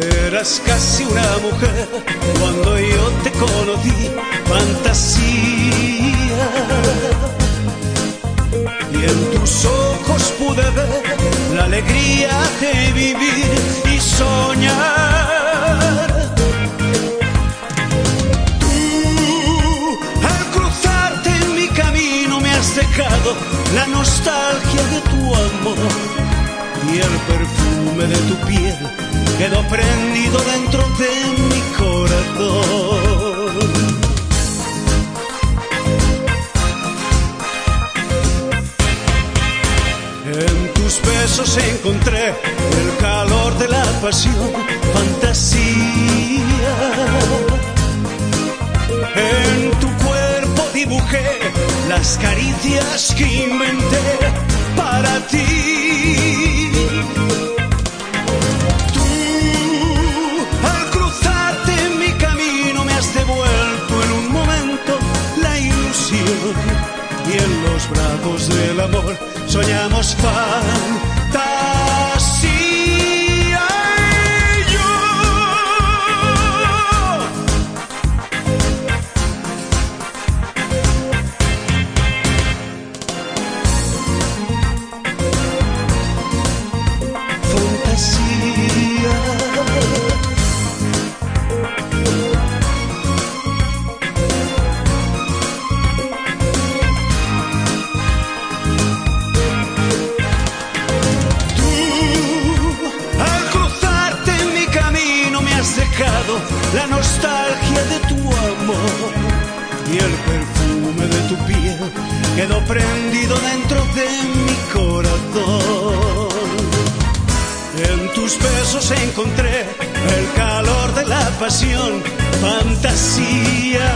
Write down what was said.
eras casi una mujer cuando yo te conocí, fantasía. Y en tus ojos pude ver la alegría de vivir y soñar. Tú, al cruzarte en mi camino, me has dejado la nostalgia de tu amor y el perfume de tu piel quedó prendido dentro de mi corazón. En tus besos encontré el calor de la pasión, fantasía. En tu cuerpo dibujé las caricias que inventé para ti. Amor soñamos fantasía. Prendido dentro de mi corazón. En tus besos encontré el calor de la pasión, fantasía.